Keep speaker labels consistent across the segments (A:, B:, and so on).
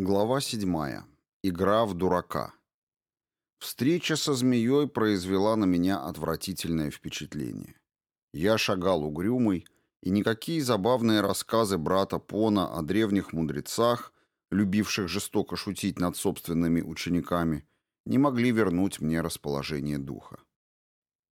A: Глава 7. Игра в дурака. Встреча со змеей произвела на меня отвратительное впечатление. Я шагал угрюмый, и никакие забавные рассказы брата Пона о древних мудрецах, любивших жестоко шутить над собственными учениками, не могли вернуть мне расположение духа.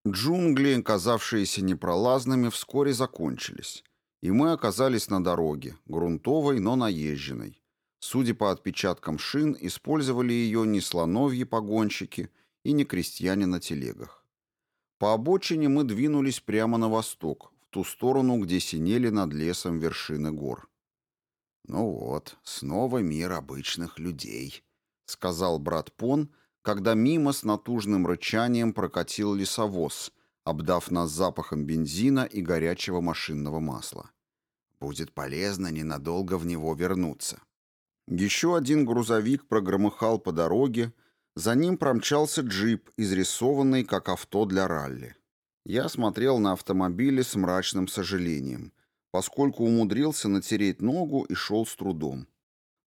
A: Джунгли, казавшиеся непролазными, вскоре закончились, и мы оказались на дороге, грунтовой, но наезженной, Судя по отпечаткам шин, использовали ее не слоновьи погонщики и не крестьяне на телегах. По обочине мы двинулись прямо на восток, в ту сторону, где синели над лесом вершины гор. «Ну вот, снова мир обычных людей», — сказал брат Пон, когда мимо с натужным рычанием прокатил лесовоз, обдав нас запахом бензина и горячего машинного масла. «Будет полезно ненадолго в него вернуться». Еще один грузовик прогромыхал по дороге, за ним промчался джип, изрисованный как авто для ралли. Я смотрел на автомобили с мрачным сожалением, поскольку умудрился натереть ногу и шел с трудом.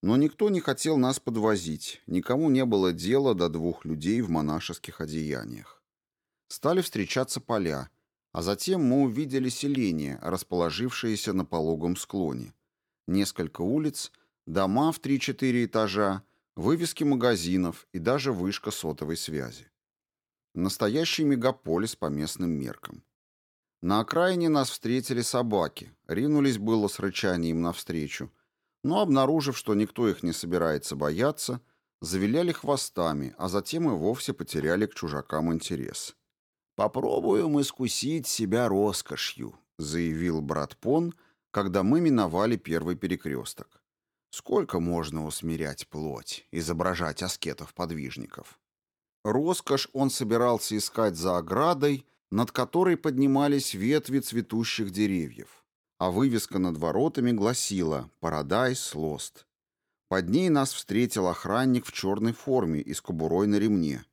A: Но никто не хотел нас подвозить, никому не было дела до двух людей в монашеских одеяниях. Стали встречаться поля, а затем мы увидели селение, расположившееся на пологом склоне. Несколько улиц — дома в 3-4 этажа, вывески магазинов и даже вышка сотовой связи. Настоящий мегаполис по местным меркам. На окраине нас встретили собаки, ринулись было с рычанием навстречу, но, обнаружив, что никто их не собирается бояться, завиляли хвостами, а затем и вовсе потеряли к чужакам интерес. «Попробуем искусить себя роскошью», — заявил брат Пон, когда мы миновали первый перекресток. Сколько можно усмирять плоть, изображать аскетов-подвижников? Роскошь он собирался искать за оградой, над которой поднимались ветви цветущих деревьев, а вывеска над воротами гласила «Парадайс Лост». Под ней нас встретил охранник в черной форме и с кобурой на ремне.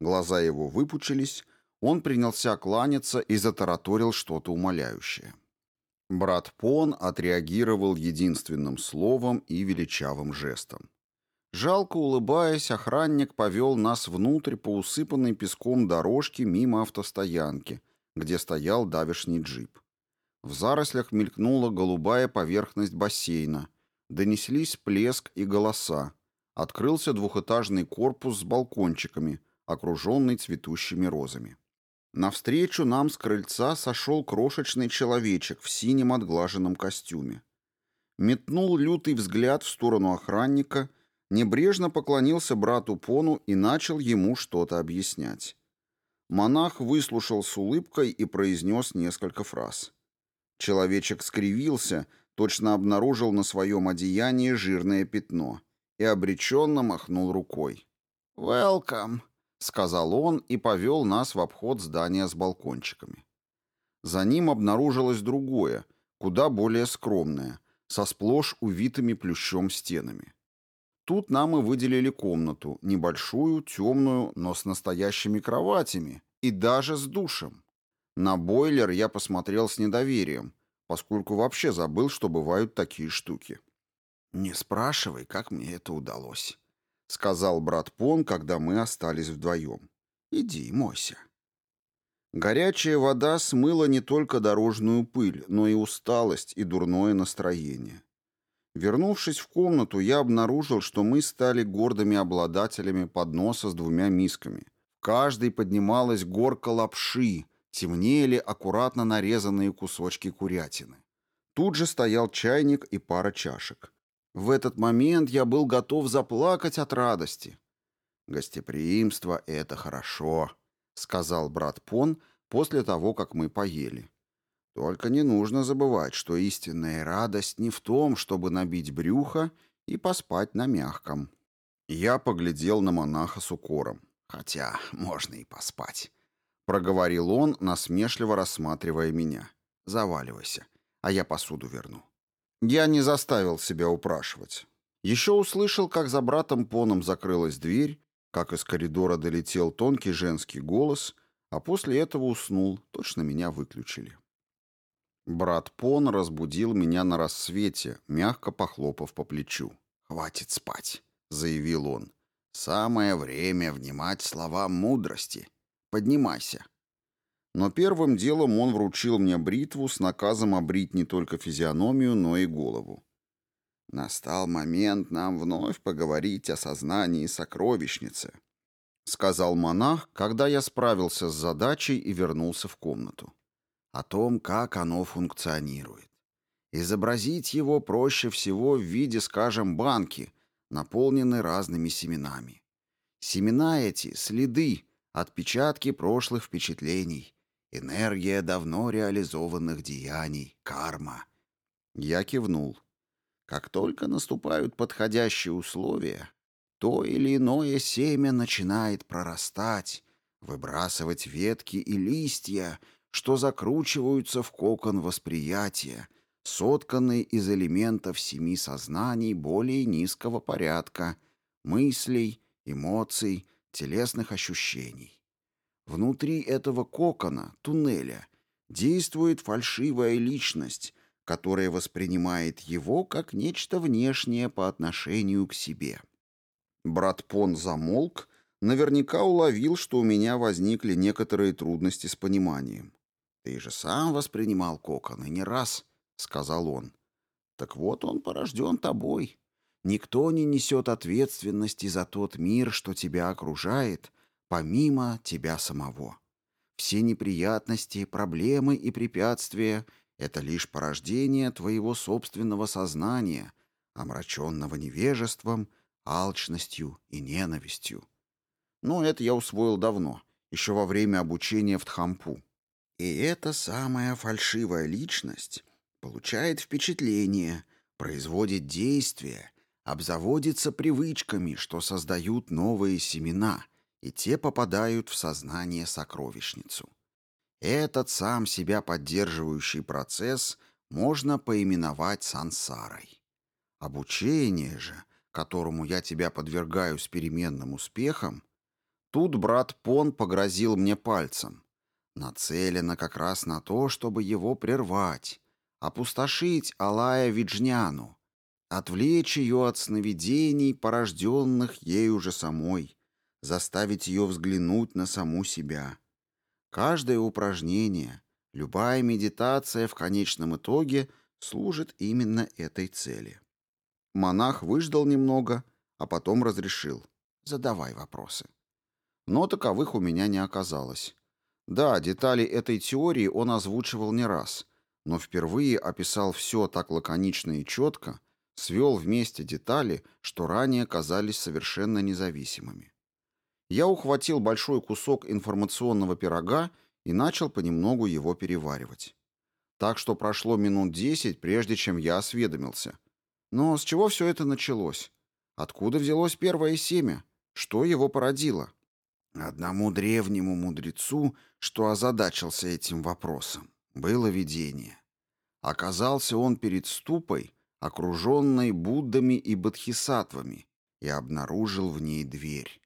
A: Глаза его выпучились, он принялся кланяться и затараторил что-то умоляющее. Брат Пон отреагировал единственным словом и величавым жестом. Жалко улыбаясь, охранник повел нас внутрь по усыпанной песком дорожке мимо автостоянки, где стоял давишний джип. В зарослях мелькнула голубая поверхность бассейна, донеслись плеск и голоса. Открылся двухэтажный корпус с балкончиками, окруженный цветущими розами. Навстречу нам с крыльца сошел крошечный человечек в синем отглаженном костюме. Метнул лютый взгляд в сторону охранника, небрежно поклонился брату Пону и начал ему что-то объяснять. Монах выслушал с улыбкой и произнес несколько фраз. Человечек скривился, точно обнаружил на своем одеянии жирное пятно и обреченно махнул рукой. Welcome. — сказал он и повел нас в обход здания с балкончиками. За ним обнаружилось другое, куда более скромное, со сплошь увитыми плющом стенами. Тут нам и выделили комнату, небольшую, темную, но с настоящими кроватями и даже с душем. На бойлер я посмотрел с недоверием, поскольку вообще забыл, что бывают такие штуки. «Не спрашивай, как мне это удалось», — сказал брат Пон, когда мы остались вдвоем. «Иди, мойся». Горячая вода смыла не только дорожную пыль, но и усталость и дурное настроение. Вернувшись в комнату, я обнаружил, что мы стали гордыми обладателями подноса с двумя мисками. В каждой поднималась горка лапши, темнели аккуратно нарезанные кусочки курятины. Тут же стоял чайник и пара чашек. В этот момент я был готов заплакать от радости. «Гостеприимство — это хорошо», — сказал брат Пон после того, как мы поели. «Только не нужно забывать, что истинная радость не в том, чтобы набить брюхо и поспать на мягком». Я поглядел на монаха с укором. «Хотя можно и поспать», — проговорил он, насмешливо рассматривая меня. «Заваливайся, а я посуду верну». Я не заставил себя упрашивать. Еще услышал, как за братом Поном закрылась дверь, как из коридора долетел тонкий женский голос, а после этого уснул, точно меня выключили. Брат Пон разбудил меня на рассвете, мягко похлопав по плечу. «Хватит спать», — заявил он. «Самое время внимать словам мудрости. Поднимайся». Но первым делом он вручил мне бритву с наказом обрить не только физиономию, но и голову. «Настал момент нам вновь поговорить о сознании сокровищницы», — сказал монах, когда я справился с задачей и вернулся в комнату. «О том, как оно функционирует. Изобразить его проще всего в виде, скажем, банки, наполненной разными семенами. Семена эти — следы, отпечатки прошлых впечатлений» Энергия давно реализованных деяний, карма. Я кивнул. Как только наступают подходящие условия, то или иное семя начинает прорастать, выбрасывать ветки и листья, что закручиваются в кокон восприятия, сотканный из элементов семи сознаний более низкого порядка, мыслей, эмоций, телесных ощущений. Внутри этого кокона, туннеля, действует фальшивая личность, которая воспринимает его как нечто внешнее по отношению к себе. Брат Пон замолк, наверняка уловил, что у меня возникли некоторые трудности с пониманием. «Ты же сам воспринимал кокон, и не раз», — сказал он. «Так вот он порожден тобой. Никто не несет ответственности за тот мир, что тебя окружает, помимо тебя самого. Все неприятности, проблемы и препятствия — это лишь порождение твоего собственного сознания, омраченного невежеством, алчностью и ненавистью. Но это я усвоил давно, еще во время обучения в Тхампу. И эта самая фальшивая личность получает впечатление, производит действия, обзаводится привычками, что создают новые семена — и те попадают в сознание сокровищницу. Этот сам себя поддерживающий процесс можно поименовать сансарой. Обучение же, которому я тебя подвергаю с переменным успехом, тут брат Пон погрозил мне пальцем, нацелено как раз на то, чтобы его прервать, опустошить Алая Виджняну, отвлечь ее от сновидений, порожденных ею же самой – заставить ее взглянуть на саму себя. Каждое упражнение, любая медитация в конечном итоге служит именно этой цели. Монах выждал немного, а потом разрешил. Задавай вопросы. Но таковых у меня не оказалось. Да, детали этой теории он озвучивал не раз, но впервые описал все так лаконично и четко, свел вместе детали, что ранее казались совершенно независимыми. Я ухватил большой кусок информационного пирога и начал понемногу его переваривать. Так что прошло минут десять, прежде чем я осведомился. Но с чего все это началось? Откуда взялось первое семя? Что его породило? Одному древнему мудрецу, что озадачился этим вопросом, было видение. Оказался он перед ступой, окруженной Буддами и Бодхисаттвами, и обнаружил в ней дверь.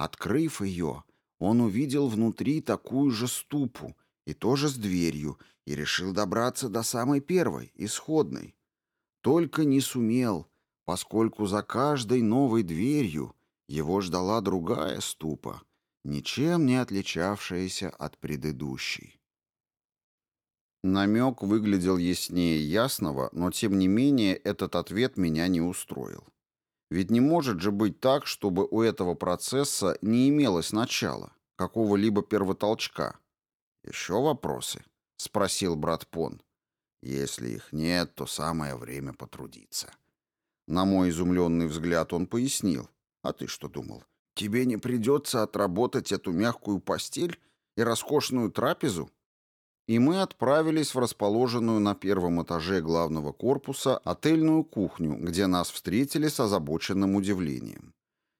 A: Открыв ее, он увидел внутри такую же ступу, и тоже с дверью, и решил добраться до самой первой, исходной. Только не сумел, поскольку за каждой новой дверью его ждала другая ступа, ничем не отличавшаяся от предыдущей. Намек выглядел яснее ясного, но тем не менее этот ответ меня не устроил. Ведь не может же быть так, чтобы у этого процесса не имелось начала, какого-либо первотолчка. «Еще вопросы?» — спросил брат Пон. «Если их нет, то самое время потрудиться». На мой изумленный взгляд он пояснил. «А ты что думал? Тебе не придется отработать эту мягкую постель и роскошную трапезу?» и мы отправились в расположенную на первом этаже главного корпуса отельную кухню, где нас встретили с озабоченным удивлением.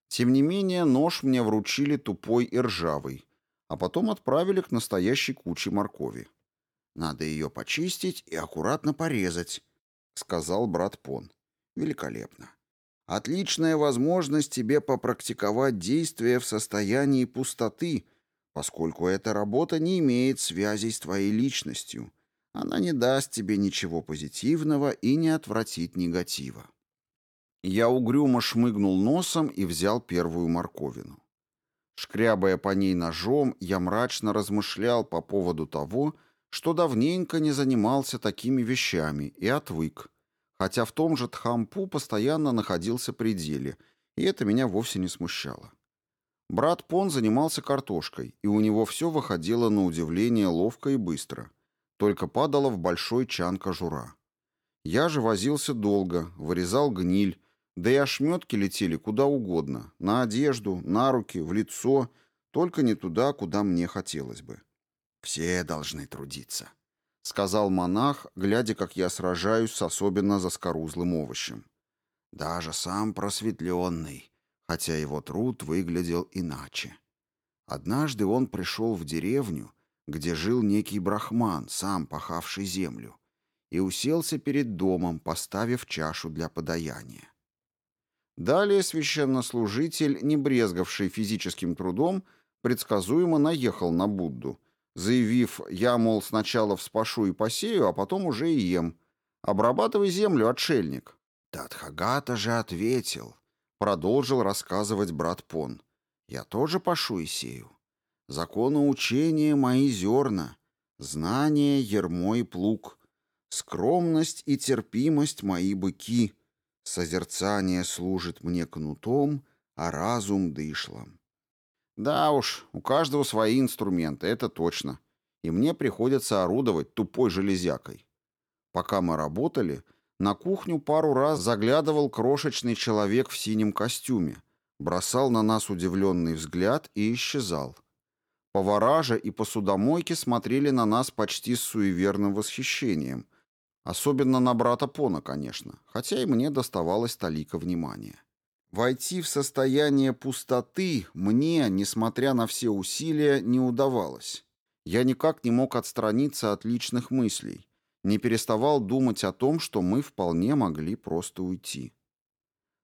A: Тем не менее, нож мне вручили тупой и ржавый, а потом отправили к настоящей куче моркови. «Надо ее почистить и аккуратно порезать», — сказал брат Пон. «Великолепно. Отличная возможность тебе попрактиковать действия в состоянии пустоты», поскольку эта работа не имеет связей с твоей личностью. Она не даст тебе ничего позитивного и не отвратит негатива. Я угрюмо шмыгнул носом и взял первую морковину. Шкрябая по ней ножом, я мрачно размышлял по поводу того, что давненько не занимался такими вещами и отвык, хотя в том же Тхампу постоянно находился при деле, и это меня вовсе не смущало. Брат Пон занимался картошкой, и у него все выходило на удивление ловко и быстро. Только падала в большой чан кожура. Я же возился долго, вырезал гниль, да и ошметки летели куда угодно, на одежду, на руки, в лицо, только не туда, куда мне хотелось бы. «Все должны трудиться», — сказал монах, глядя, как я сражаюсь с особенно заскорузлым овощем. «Даже сам просветленный, хотя его труд выглядел иначе. Однажды он пришел в деревню, где жил некий брахман, сам пахавший землю, и уселся перед домом, поставив чашу для подаяния. Далее священнослужитель, не брезгавший физическим трудом, предсказуемо наехал на Будду, заявив «Я, мол, сначала вспашу и посею, а потом уже и ем. Обрабатывай землю, отшельник». Тадхагата же ответил Продолжил рассказывать брат Пон. «Я тоже пашу и сею. Законы учения мои зерна, знание, ермо и плуг, скромность и терпимость мои быки. Созерцание служит мне кнутом, а разум дышлом». Да уж, у каждого свои инструменты, это точно. И мне приходится орудовать тупой железякой. Пока мы работали, на кухню пару раз заглядывал крошечный человек в синем костюме, бросал на нас удивленный взгляд и исчезал. Повара же и посудомойки смотрели на нас почти с суеверным восхищением. Особенно на брата Пона, конечно, хотя и мне доставалось толика внимания. Войти в состояние пустоты мне, несмотря на все усилия, не удавалось. Я никак не мог отстраниться от личных мыслей, не переставал думать о том, что мы вполне могли просто уйти.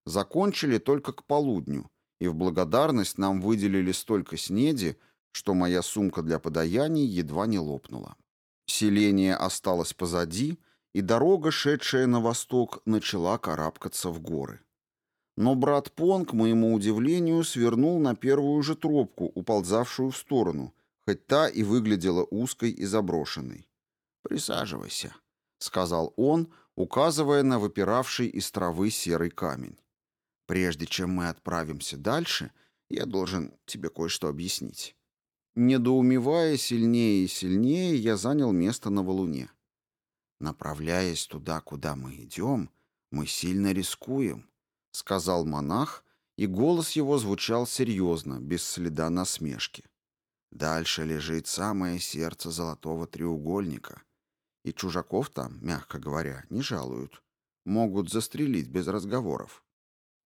A: Закончили только к полудню, и в благодарность нам выделили столько снеди, что моя сумка для подаяний едва не лопнула. Селение осталось позади, и дорога, шедшая на восток, начала карабкаться в горы. Но брат Пон, к моему удивлению, свернул на первую же тропку, уползавшую в сторону, хоть та и выглядела узкой и заброшенной. «Присаживайся», — сказал он, указывая на выпиравший из травы серый камень. «Прежде чем мы отправимся дальше, я должен тебе кое-что объяснить». Недоумевая сильнее и сильнее, я занял место на валуне. «Направляясь туда, куда мы идем, мы сильно рискуем», — сказал монах, и голос его звучал серьезно, без следа насмешки. «Дальше лежит самое сердце золотого треугольника, и чужаков там, мягко говоря, не жалуют. Могут застрелить без разговоров.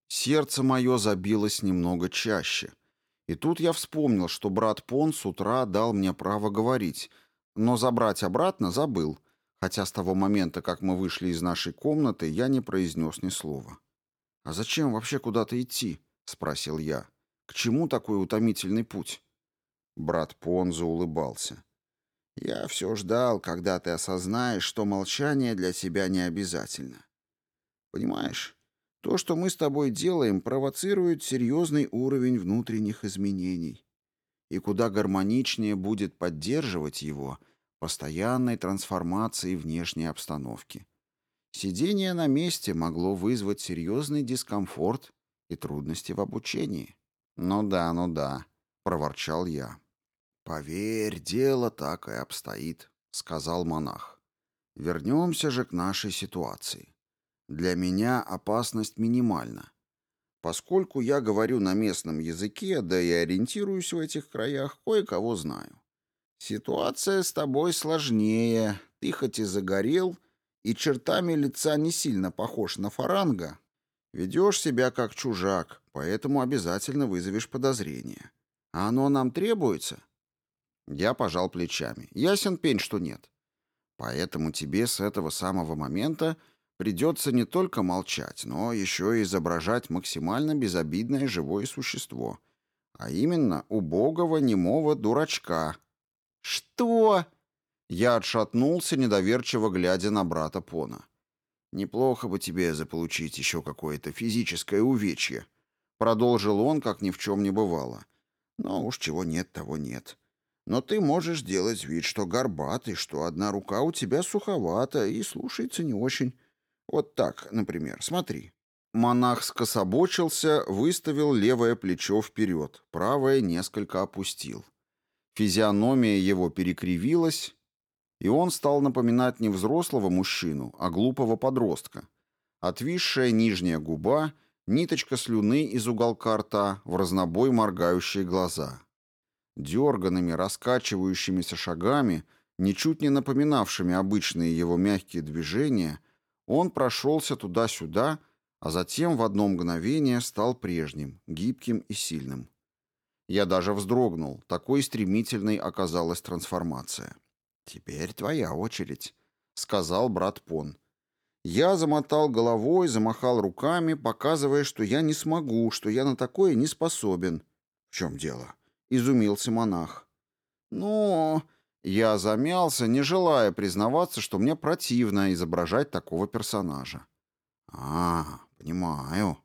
A: Сердце мое забилось немного чаще. И тут я вспомнил, что брат Пон с утра дал мне право говорить, но забрать обратно забыл, хотя с того момента, как мы вышли из нашей комнаты, я не произнес ни слова. «А зачем вообще куда-то идти?» — спросил я. «К чему такой утомительный путь?» Брат Пон заулыбался. Я все ждал, когда ты осознаешь, что молчание для тебя не обязательно. Понимаешь, то, что мы с тобой делаем, провоцирует серьезный уровень внутренних изменений. И куда гармоничнее будет поддерживать его постоянной трансформации внешней обстановки. Сидение на месте могло вызвать серьезный дискомфорт и трудности в обучении. «Ну да, ну да», — проворчал я. «Поверь, дело так а и обстоит», — сказал монах. «Вернемся же к нашей ситуации. Для меня опасность минимальна. Поскольку я говорю на местном языке, да и ориентируюсь в этих краях, кое-кого знаю. Ситуация с тобой сложнее. Ты хоть и загорел, и чертами лица не сильно похож на фаранга, ведешь себя как чужак, поэтому обязательно вызовешь подозрение. А оно нам требуется?» Я пожал плечами. Ясен пень, что нет. Поэтому тебе с этого самого момента придется не только молчать, но еще и изображать максимально безобидное живое существо. А именно убогого немого дурачка. «Что?» Я отшатнулся, недоверчиво глядя на брата Пона. «Неплохо бы тебе заполучить еще какое-то физическое увечье», — продолжил он, как ни в чем не бывало. «Но уж чего нет, того нет. Но ты можешь делать вид, что горбатый, что одна рука у тебя суховата и слушается не очень. Вот так, например, смотри». Монах скособочился, выставил левое плечо вперед, правое несколько опустил. Физиономия его перекривилась, и он стал напоминать не взрослого мужчину, а глупого подростка. Отвисшая нижняя губа, ниточка слюны из уголка рта, в разнобой моргающие глаза дерганными, раскачивающимися шагами, ничуть не напоминавшими обычные его мягкие движения, он прошелся туда-сюда, а затем в одно мгновение стал прежним, гибким и сильным. Я даже вздрогнул, такой стремительной оказалась трансформация. «Теперь твоя очередь», — сказал брат Пон. Я замотал головой, замахал руками, показывая, что я не смогу, что я на такое не способен. «В чем дело?» — изумился монах. «Ну...» Я замялся, не желая признаваться, что мне противно изображать такого персонажа. «А, понимаю».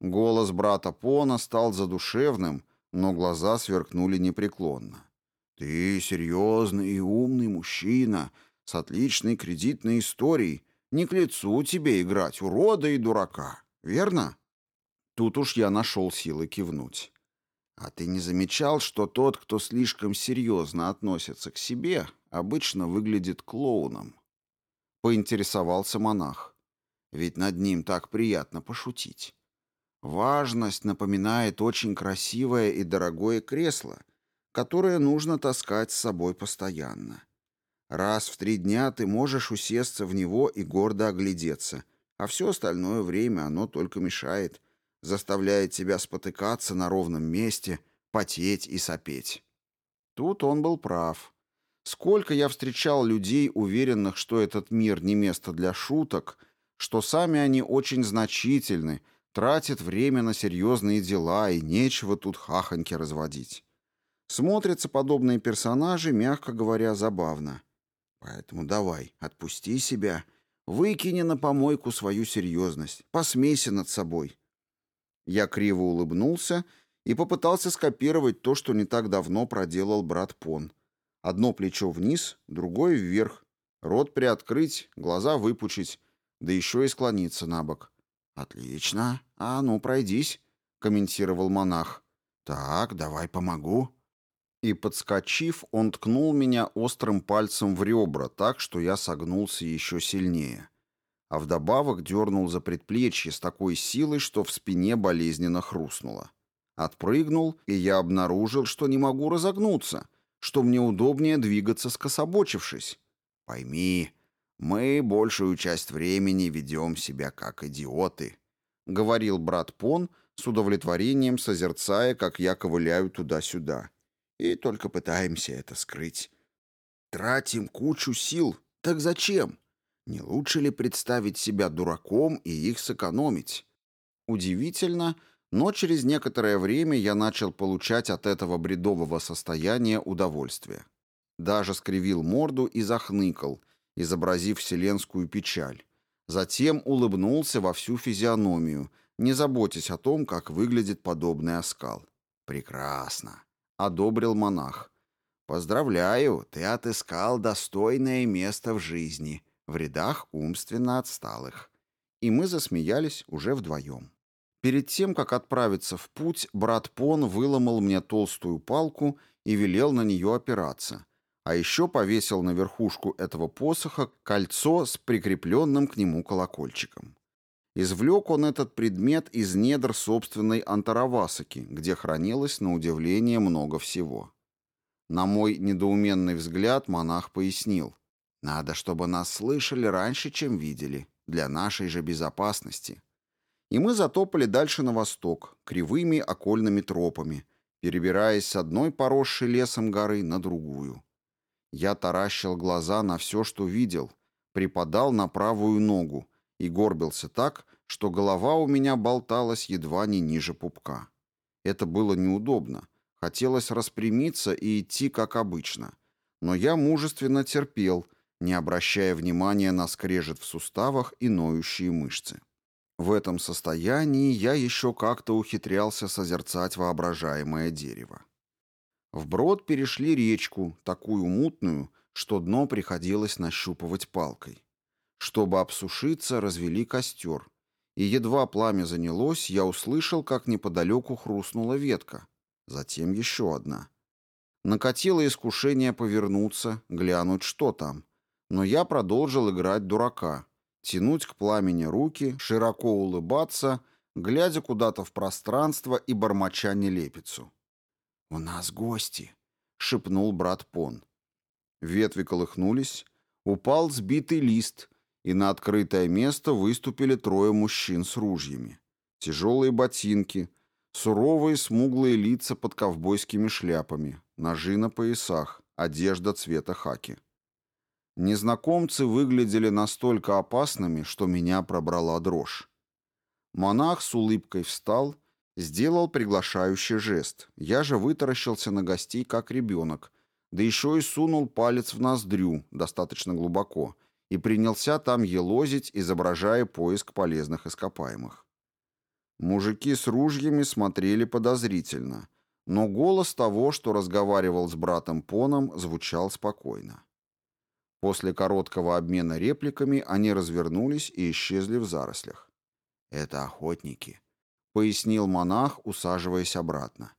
A: Голос брата Пона стал задушевным, но глаза сверкнули непреклонно. «Ты серьезный и умный мужчина, с отличной кредитной историей. Не к лицу тебе играть урода и дурака, верно?» Тут уж я нашел силы кивнуть. А ты не замечал, что тот, кто слишком серьезно относится к себе, обычно выглядит клоуном? Поинтересовался монах. Ведь над ним так приятно пошутить. Важность напоминает очень красивое и дорогое кресло, которое нужно таскать с собой постоянно. Раз в три дня ты можешь усесться в него и гордо оглядеться, а все остальное время оно только мешает – заставляет тебя спотыкаться на ровном месте, потеть и сопеть. Тут он был прав. Сколько я встречал людей, уверенных, что этот мир не место для шуток, что сами они очень значительны, тратят время на серьезные дела и нечего тут хахоньки разводить. Смотрятся подобные персонажи, мягко говоря, забавно. Поэтому давай, отпусти себя, выкини на помойку свою серьезность, посмейся над собой, я криво улыбнулся и попытался скопировать то, что не так давно проделал брат Пон. Одно плечо вниз, другое вверх. Рот приоткрыть, глаза выпучить, да еще и склониться на бок. «Отлично. А ну, пройдись», — комментировал монах. «Так, давай помогу». И, подскочив, он ткнул меня острым пальцем в ребра так, что я согнулся еще сильнее а вдобавок дернул за предплечье с такой силой, что в спине болезненно хрустнуло. Отпрыгнул, и я обнаружил, что не могу разогнуться, что мне удобнее двигаться скособочившись. «Пойми, мы большую часть времени ведем себя как идиоты», — говорил брат Пон, с удовлетворением созерцая, как я ковыляю туда-сюда. «И только пытаемся это скрыть. Тратим кучу сил. Так зачем?» Не лучше ли представить себя дураком и их сэкономить? Удивительно, но через некоторое время я начал получать от этого бредового состояния удовольствие. Даже скривил морду и захныкал, изобразив вселенскую печаль. Затем улыбнулся во всю физиономию, не заботясь о том, как выглядит подобный оскал. «Прекрасно!» — одобрил монах. «Поздравляю, ты отыскал достойное место в жизни в рядах умственно отсталых. И мы засмеялись уже вдвоем. Перед тем, как отправиться в путь, брат Пон выломал мне толстую палку и велел на нее опираться, а еще повесил на верхушку этого посоха кольцо с прикрепленным к нему колокольчиком. Извлек он этот предмет из недр собственной Антаравасаки, где хранилось, на удивление, много всего. На мой недоуменный взгляд монах пояснил. Надо, чтобы нас слышали раньше, чем видели, для нашей же безопасности. И мы затопали дальше на восток, кривыми окольными тропами, перебираясь с одной поросшей лесом горы на другую. Я таращил глаза на все, что видел, припадал на правую ногу и горбился так, что голова у меня болталась едва не ниже пупка. Это было неудобно. Хотелось распрямиться и идти, как обычно. Но я мужественно терпел — не обращая внимания на скрежет в суставах и ноющие мышцы. В этом состоянии я еще как-то ухитрялся созерцать воображаемое дерево. Вброд перешли речку, такую мутную, что дно приходилось нащупывать палкой. Чтобы обсушиться, развели костер. И едва пламя занялось, я услышал, как неподалеку хрустнула ветка. Затем еще одна. Накатило искушение повернуться, глянуть, что там. Но я продолжил играть дурака, тянуть к пламени руки, широко улыбаться, глядя куда-то в пространство и бормоча нелепицу. «У нас гости!» — шепнул брат Пон. Ветви колыхнулись, упал сбитый лист, и на открытое место выступили трое мужчин с ружьями. Тяжелые ботинки, суровые смуглые лица под ковбойскими шляпами, ножи на поясах, одежда цвета хаки. Незнакомцы выглядели настолько опасными, что меня пробрала дрожь. Монах с улыбкой встал, сделал приглашающий жест. Я же вытаращился на гостей, как ребенок, да еще и сунул палец в ноздрю, достаточно глубоко, и принялся там елозить, изображая поиск полезных ископаемых. Мужики с ружьями смотрели подозрительно, но голос того, что разговаривал с братом Поном, звучал спокойно. После короткого обмена репликами они развернулись и исчезли в зарослях. «Это охотники», — пояснил монах, усаживаясь обратно.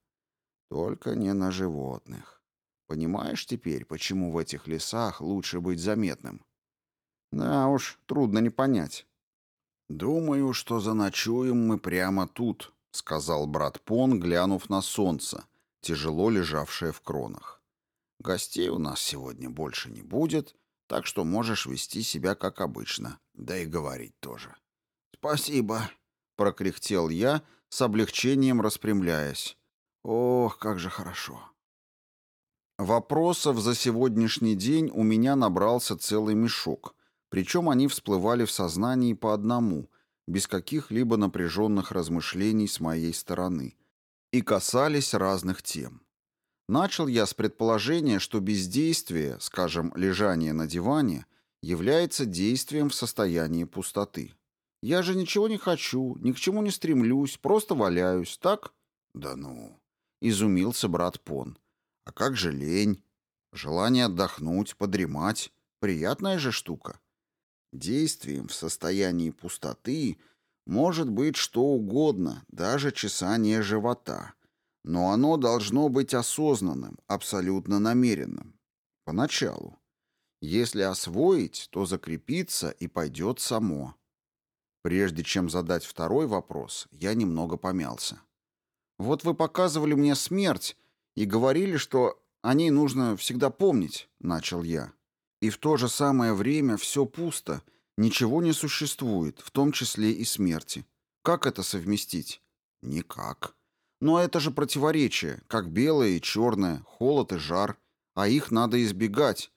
A: «Только не на животных. Понимаешь теперь, почему в этих лесах лучше быть заметным?» «Да уж, трудно не понять». «Думаю, что заночуем мы прямо тут», — сказал брат Пон, глянув на солнце, тяжело лежавшее в кронах. «Гостей у нас сегодня больше не будет, так что можешь вести себя как обычно, да и говорить тоже». «Спасибо», — прокряхтел я, с облегчением распрямляясь. «Ох, как же хорошо». Вопросов за сегодняшний день у меня набрался целый мешок, причем они всплывали в сознании по одному, без каких-либо напряженных размышлений с моей стороны, и касались разных тем. Начал я с предположения, что бездействие, скажем, лежание на диване, является действием в состоянии пустоты. Я же ничего не хочу, ни к чему не стремлюсь, просто валяюсь, так? Да ну, изумился брат Пон. А как же лень? Желание отдохнуть, подремать. Приятная же штука. Действием в состоянии пустоты может быть что угодно, даже чесание живота — но оно должно быть осознанным, абсолютно намеренным. Поначалу. Если освоить, то закрепится и пойдет само. Прежде чем задать второй вопрос, я немного помялся. Вот вы показывали мне смерть и говорили, что о ней нужно всегда помнить, начал я. И в то же самое время все пусто, ничего не существует, в том числе и смерти. Как это совместить? Никак. Но это же противоречие, как белое и черное, холод и жар, а их надо избегать.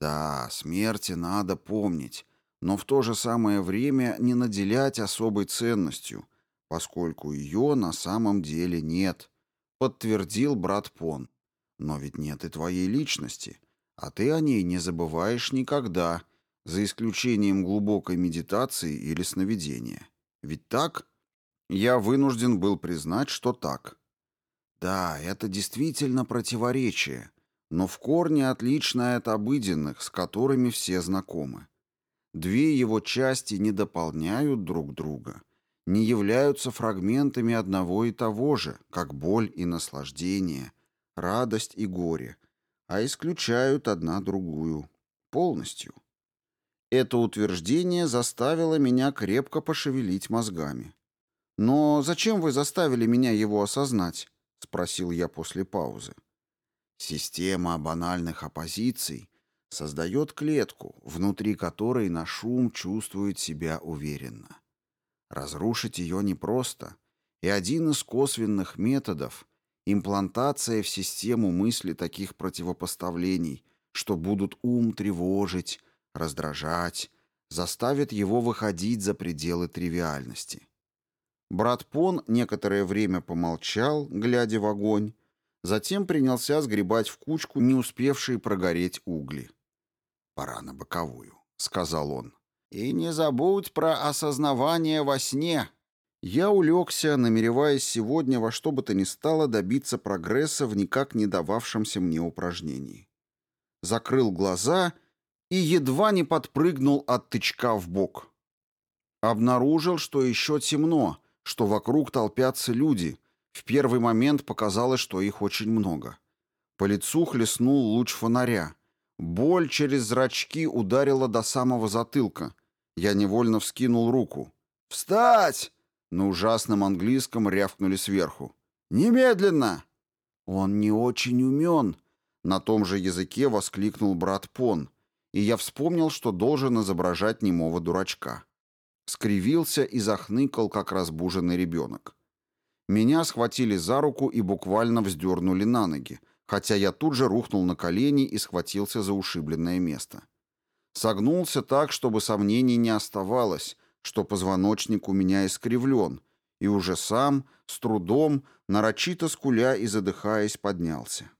A: Да, смерти надо помнить, но в то же самое время не наделять особой ценностью, поскольку ее на самом деле нет, подтвердил брат Пон. Но ведь нет и твоей личности, а ты о ней не забываешь никогда, за исключением глубокой медитации или сновидения. Ведь так? Я вынужден был признать, что так. Да, это действительно противоречие, но в корне отличное от обыденных, с которыми все знакомы. Две его части не дополняют друг друга, не являются фрагментами одного и того же, как боль и наслаждение, радость и горе, а исключают одна другую полностью. Это утверждение заставило меня крепко пошевелить мозгами. «Но зачем вы заставили меня его осознать?» — спросил я после паузы. «Система банальных оппозиций создает клетку, внутри которой наш шум чувствует себя уверенно. Разрушить ее непросто, и один из косвенных методов — имплантация в систему мысли таких противопоставлений, что будут ум тревожить, раздражать, заставят его выходить за пределы тривиальности. Брат Пон некоторое время помолчал, глядя в огонь, затем принялся сгребать в кучку не успевшие прогореть угли. «Пора на боковую», — сказал он. «И не забудь про осознавание во сне». Я улегся, намереваясь сегодня во что бы то ни стало добиться прогресса в никак не дававшемся мне упражнении. Закрыл глаза и едва не подпрыгнул от тычка в бок. Обнаружил, что еще темно — что вокруг толпятся люди. В первый момент показалось, что их очень много. По лицу хлестнул луч фонаря. Боль через зрачки ударила до самого затылка. Я невольно вскинул руку. «Встать!» На ужасном английском рявкнули сверху. «Немедленно!» «Он не очень умен!» На том же языке воскликнул брат Пон. И я вспомнил, что должен изображать немого дурачка скривился и захныкал, как разбуженный ребенок. Меня схватили за руку и буквально вздернули на ноги, хотя я тут же рухнул на колени и схватился за ушибленное место. Согнулся так, чтобы сомнений не оставалось, что позвоночник у меня искривлен, и уже сам, с трудом, нарочито скуля и задыхаясь, поднялся.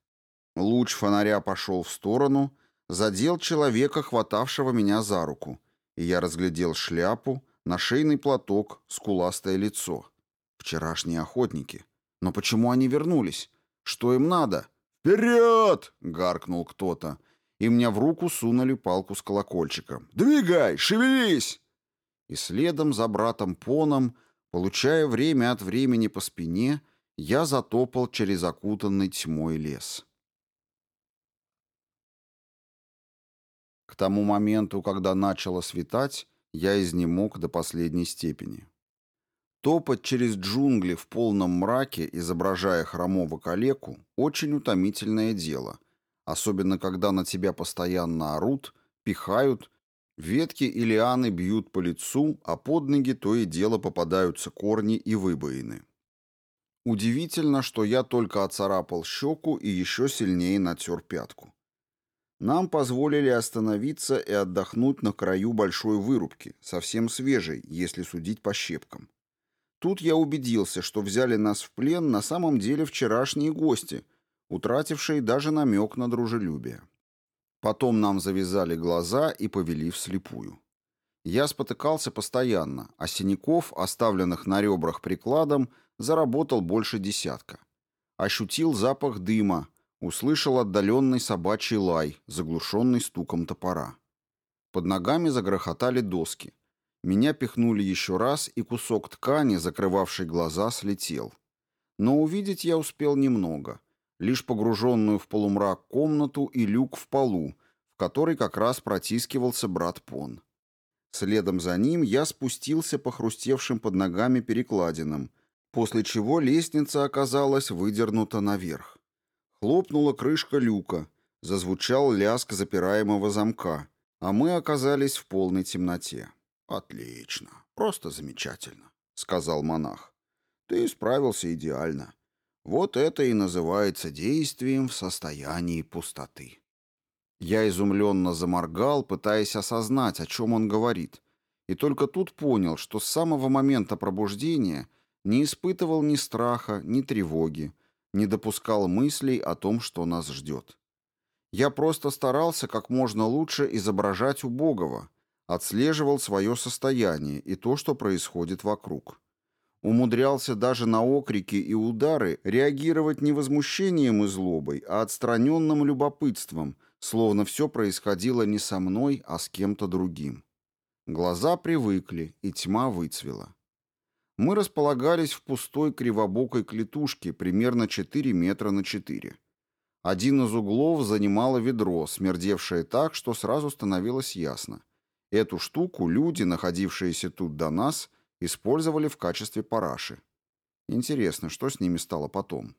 A: Луч фонаря пошел в сторону, задел человека, хватавшего меня за руку, и я разглядел шляпу, на шейный платок, скуластое лицо. Вчерашние охотники. Но почему они вернулись? Что им надо? «Вперед!» — гаркнул кто-то. И мне в руку сунули палку с колокольчиком. «Двигай! Шевелись!» И следом за братом Поном, получая время от времени по спине, я затопал через окутанный тьмой лес. К тому моменту, когда начало светать, я изнемог до последней степени. Топать через джунгли в полном мраке, изображая хромого калеку, очень утомительное дело, особенно когда на тебя постоянно орут, пихают, ветки и лианы бьют по лицу, а под ноги то и дело попадаются корни и выбоины. Удивительно, что я только оцарапал щеку и еще сильнее натер пятку. Нам позволили остановиться и отдохнуть на краю большой вырубки, совсем свежей, если судить по щепкам. Тут я убедился, что взяли нас в плен на самом деле вчерашние гости, утратившие даже намек на дружелюбие. Потом нам завязали глаза и повели вслепую. Я спотыкался постоянно, а синяков, оставленных на ребрах прикладом, заработал больше десятка. Ощутил запах дыма – Услышал отдаленный собачий лай, заглушенный стуком топора. Под ногами загрохотали доски. Меня пихнули еще раз, и кусок ткани, закрывавший глаза, слетел. Но увидеть я успел немного, лишь погруженную в полумрак комнату и люк в полу, в который как раз протискивался брат Пон. Следом за ним я спустился по хрустевшим под ногами перекладинам, после чего лестница оказалась выдернута наверх. Хлопнула крышка люка, зазвучал лязг запираемого замка, а мы оказались в полной темноте. «Отлично, просто замечательно», — сказал монах. «Ты справился идеально. Вот это и называется действием в состоянии пустоты». Я изумленно заморгал, пытаясь осознать, о чем он говорит, и только тут понял, что с самого момента пробуждения не испытывал ни страха, ни тревоги, не допускал мыслей о том, что нас ждет. Я просто старался как можно лучше изображать убогого, отслеживал свое состояние и то, что происходит вокруг. Умудрялся даже на окрики и удары реагировать не возмущением и злобой, а отстраненным любопытством, словно все происходило не со мной, а с кем-то другим. Глаза привыкли, и тьма выцвела мы располагались в пустой кривобокой клетушке примерно 4 метра на 4. Один из углов занимало ведро, смердевшее так, что сразу становилось ясно. Эту штуку люди, находившиеся тут до нас, использовали в качестве параши. Интересно, что с ними стало потом.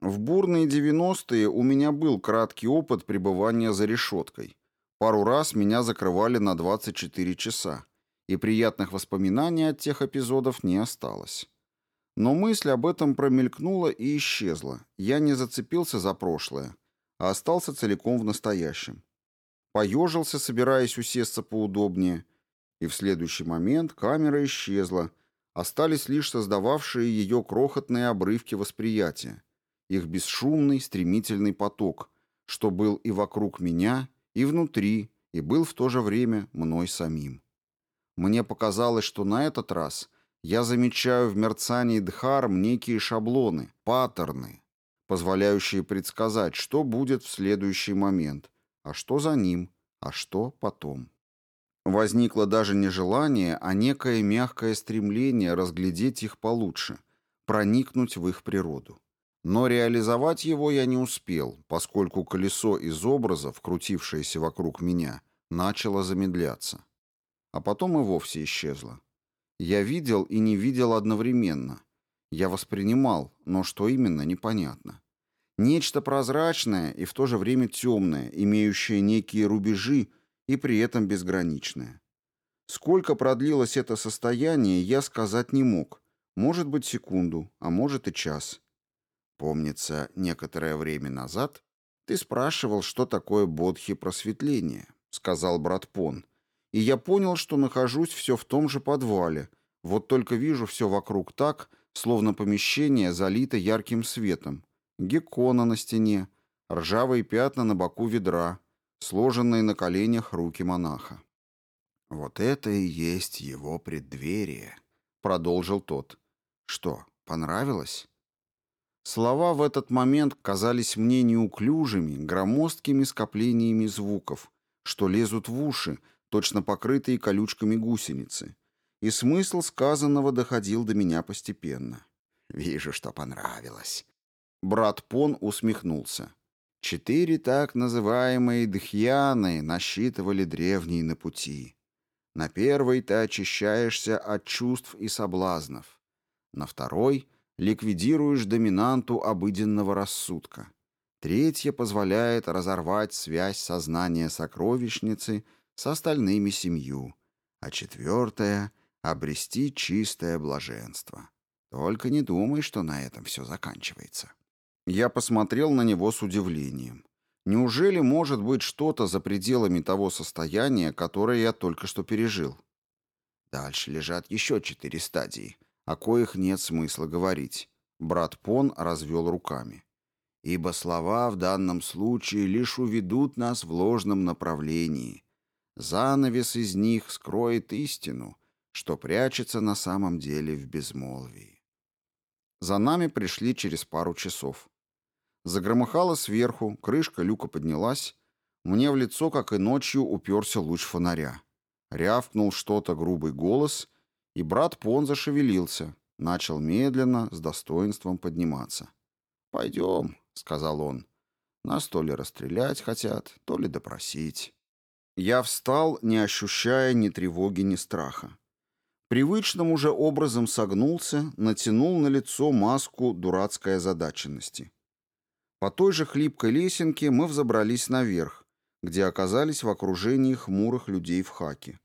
A: В бурные 90-е у меня был краткий опыт пребывания за решеткой. Пару раз меня закрывали на 24 часа и приятных воспоминаний от тех эпизодов не осталось. Но мысль об этом промелькнула и исчезла. Я не зацепился за прошлое, а остался целиком в настоящем. Поежился, собираясь усесться поудобнее, и в следующий момент камера исчезла, остались лишь создававшие ее крохотные обрывки восприятия, их бесшумный, стремительный поток, что был и вокруг меня, и внутри, и был в то же время мной самим. Мне показалось, что на этот раз я замечаю в мерцании Дхарм некие шаблоны, паттерны, позволяющие предсказать, что будет в следующий момент, а что за ним, а что потом. Возникло даже не желание, а некое мягкое стремление разглядеть их получше, проникнуть в их природу. Но реализовать его я не успел, поскольку колесо из образов, крутившееся вокруг меня, начало замедляться а потом и вовсе исчезла. Я видел и не видел одновременно. Я воспринимал, но что именно, непонятно. Нечто прозрачное и в то же время темное, имеющее некие рубежи и при этом безграничное. Сколько продлилось это состояние, я сказать не мог. Может быть, секунду, а может и час. Помнится, некоторое время назад ты спрашивал, что такое бодхи просветление, сказал брат Пон, и я понял, что нахожусь все в том же подвале, вот только вижу все вокруг так, словно помещение залито ярким светом. Геккона на стене, ржавые пятна на боку ведра, сложенные на коленях руки монаха. «Вот это и есть его преддверие», — продолжил тот. «Что, понравилось?» Слова в этот момент казались мне неуклюжими, громоздкими скоплениями звуков, что лезут в уши, точно покрытые колючками гусеницы. И смысл сказанного доходил до меня постепенно. «Вижу, что понравилось». Брат Пон усмехнулся. Четыре так называемые дхьяны насчитывали древние на пути. На первой ты очищаешься от чувств и соблазнов. На второй ликвидируешь доминанту обыденного рассудка. Третья позволяет разорвать связь сознания сокровищницы – с остальными семью, а четвертое — обрести чистое блаженство. Только не думай, что на этом все заканчивается. Я посмотрел на него с удивлением. Неужели может быть что-то за пределами того состояния, которое я только что пережил? Дальше лежат еще четыре стадии, о коих нет смысла говорить. Брат Пон развел руками. Ибо слова в данном случае лишь уведут нас в ложном направлении, Занавес из них скроет истину, что прячется на самом деле в безмолвии. За нами пришли через пару часов. Загромыхало сверху, крышка люка поднялась. Мне в лицо, как и ночью, уперся луч фонаря. Рявкнул что-то грубый голос, и брат Пон зашевелился, начал медленно, с достоинством подниматься. «Пойдем», — сказал он. «Нас то ли расстрелять хотят, то ли допросить». Я встал, не ощущая ни тревоги, ни страха. Привычным уже образом согнулся, натянул на лицо маску дурацкой озадаченности. По той же хлипкой лесенке мы взобрались наверх, где оказались в окружении хмурых людей в хаке.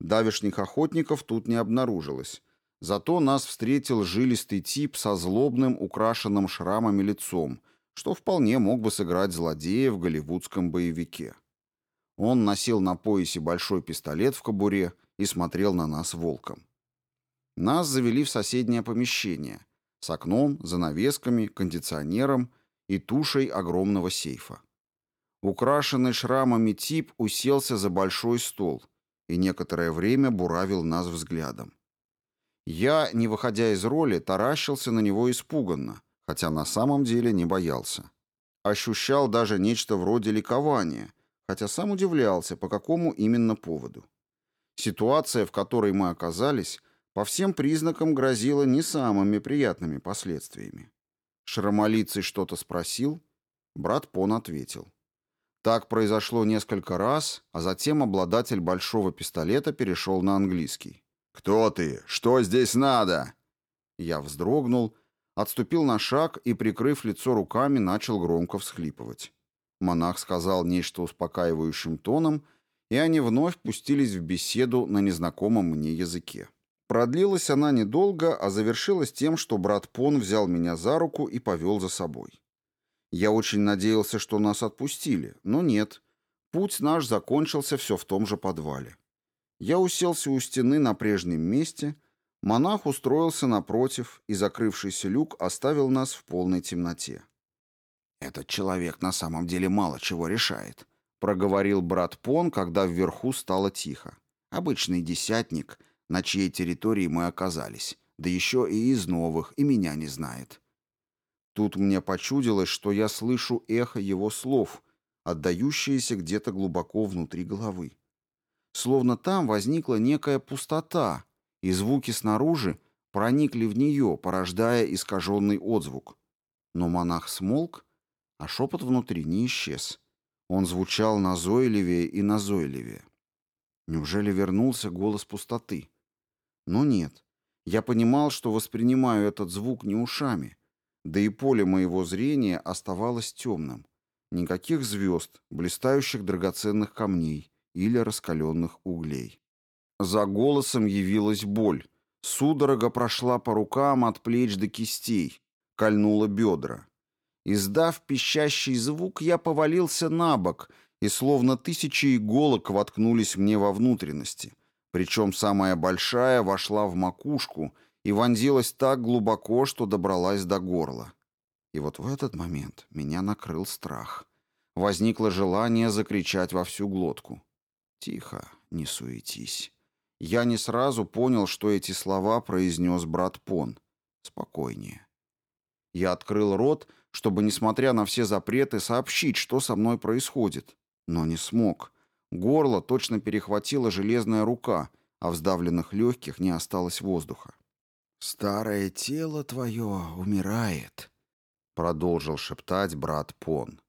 A: Давишних охотников тут не обнаружилось, зато нас встретил жилистый тип со злобным, украшенным шрамами лицом, что вполне мог бы сыграть злодея в голливудском боевике. Он носил на поясе большой пистолет в кобуре и смотрел на нас волком. Нас завели в соседнее помещение с окном, занавесками, кондиционером и тушей огромного сейфа. Украшенный шрамами тип уселся за большой стол и некоторое время буравил нас взглядом. Я, не выходя из роли, таращился на него испуганно, хотя на самом деле не боялся. Ощущал даже нечто вроде ликования, хотя сам удивлялся, по какому именно поводу. Ситуация, в которой мы оказались, по всем признакам грозила не самыми приятными последствиями. Шрамолицый что-то спросил, брат Пон ответил. Так произошло несколько раз, а затем обладатель большого пистолета перешел на английский. «Кто ты? Что здесь надо?» Я вздрогнул, отступил на шаг и, прикрыв лицо руками, начал громко всхлипывать. Монах сказал нечто успокаивающим тоном, и они вновь пустились в беседу на незнакомом мне языке. Продлилась она недолго, а завершилась тем, что брат Пон взял меня за руку и повел за собой. Я очень надеялся, что нас отпустили, но нет. Путь наш закончился все в том же подвале. Я уселся у стены на прежнем месте, монах устроился напротив и, закрывшийся люк, оставил нас в полной темноте. «Этот человек на самом деле мало чего решает», — проговорил брат Пон, когда вверху стало тихо. «Обычный десятник, на чьей территории мы оказались, да еще и из новых, и меня не знает». Тут мне почудилось, что я слышу эхо его слов, отдающееся где-то глубоко внутри головы. Словно там возникла некая пустота, и звуки снаружи проникли в нее, порождая искаженный отзвук. Но монах смолк, а шепот внутри не исчез. Он звучал назойливее и назойливее. Неужели вернулся голос пустоты? Но нет. Я понимал, что воспринимаю этот звук не ушами, да и поле моего зрения оставалось темным. Никаких звезд, блистающих драгоценных камней или раскаленных углей. За голосом явилась боль. Судорога прошла по рукам от плеч до кистей, кольнула бедра. Издав пищащий звук, я повалился на бок, и словно тысячи иголок воткнулись мне во внутренности. Причем самая большая вошла в макушку и вонзилась так глубоко, что добралась до горла. И вот в этот момент меня накрыл страх. Возникло желание закричать во всю глотку. «Тихо, не суетись». Я не сразу понял, что эти слова произнес брат Пон. «Спокойнее». Я открыл рот, чтобы, несмотря на все запреты, сообщить, что со мной происходит. Но не смог. Горло точно перехватила железная рука, а в сдавленных легких не осталось воздуха. «Старое тело твое умирает», — продолжил шептать брат Пон.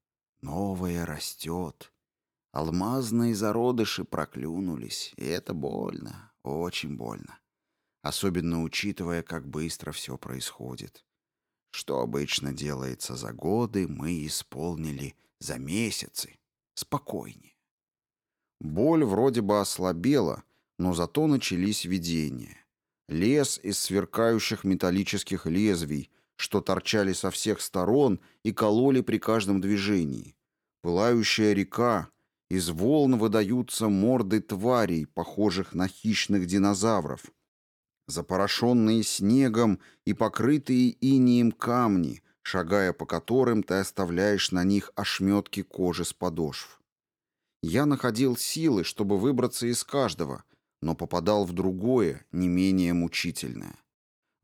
A: «Новое растет. Алмазные зародыши проклюнулись, и это больно, очень больно. Особенно учитывая, как быстро все происходит что обычно делается за годы, мы исполнили за месяцы. Спокойнее. Боль вроде бы ослабела, но зато начались видения. Лес из сверкающих металлических лезвий, что торчали со всех сторон и кололи при каждом движении. Пылающая река, из волн выдаются морды тварей, похожих на хищных динозавров — запорошенные снегом и покрытые инием камни, шагая по которым ты оставляешь на них ошметки кожи с подошв. Я находил силы, чтобы выбраться из каждого, но попадал в другое, не менее мучительное.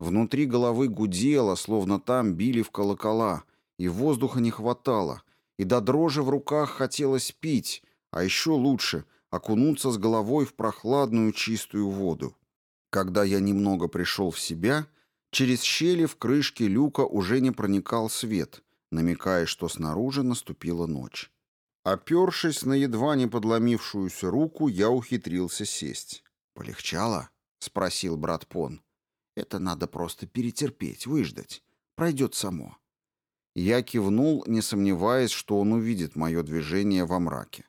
A: Внутри головы гудело, словно там били в колокола, и воздуха не хватало, и до дрожи в руках хотелось пить, а еще лучше — окунуться с головой в прохладную чистую воду. Когда я немного пришел в себя, через щели в крышке люка уже не проникал свет, намекая, что снаружи наступила ночь. Опершись на едва не подломившуюся руку, я ухитрился сесть. «Полегчало?» — спросил брат Пон. «Это надо просто перетерпеть, выждать. Пройдет само». Я кивнул, не сомневаясь, что он увидит мое движение во мраке.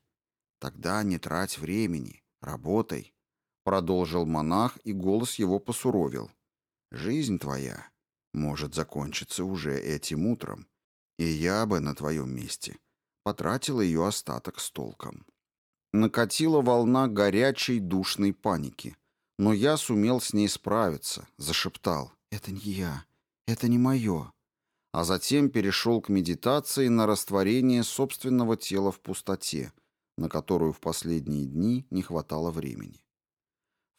A: «Тогда не трать времени. Работай. Продолжил монах, и голос его посуровил. «Жизнь твоя может закончиться уже этим утром, и я бы на твоем месте потратил ее остаток с толком». Накатила волна горячей душной паники, но я сумел с ней справиться, зашептал «Это не я, это не мое», а затем перешел к медитации на растворение собственного тела в пустоте, на которую в последние дни не хватало времени.